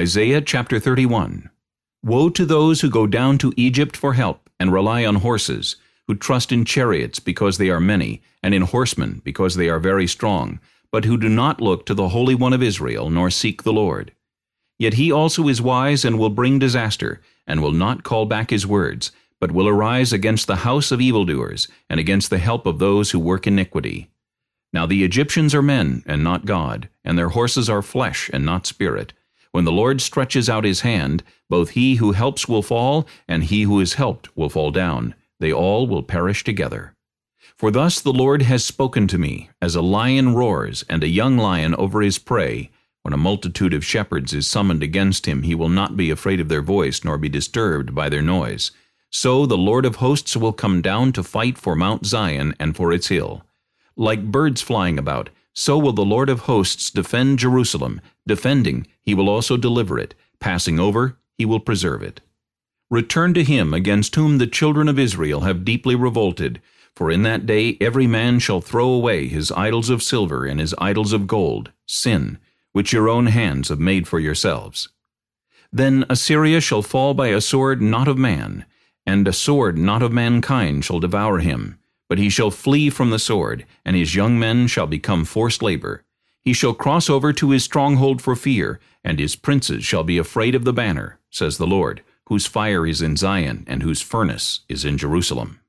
Isaiah chapter 31 Woe to those who go down to Egypt for help, and rely on horses, who trust in chariots because they are many, and in horsemen because they are very strong, but who do not look to the Holy One of Israel, nor seek the Lord. Yet he also is wise and will bring disaster, and will not call back his words, but will arise against the house of evildoers, and against the help of those who work iniquity. Now the Egyptians are men, and not God, and their horses are flesh, and not spirit. When the Lord stretches out his hand, both he who helps will fall, and he who is helped will fall down. They all will perish together. For thus the Lord has spoken to me, as a lion roars, and a young lion over his prey. When a multitude of shepherds is summoned against him, he will not be afraid of their voice, nor be disturbed by their noise. So the Lord of hosts will come down to fight for Mount Zion and for its hill. Like birds flying about, so will the Lord of hosts defend Jerusalem. Defending, he will also deliver it. Passing over, he will preserve it. Return to him against whom the children of Israel have deeply revolted. For in that day every man shall throw away his idols of silver and his idols of gold, sin, which your own hands have made for yourselves. Then Assyria shall fall by a sword not of man, and a sword not of mankind shall devour him. But he shall flee from the sword, and his young men shall become forced labor. He shall cross over to his stronghold for fear, and his princes shall be afraid of the banner, says the Lord, whose fire is in Zion, and whose furnace is in Jerusalem.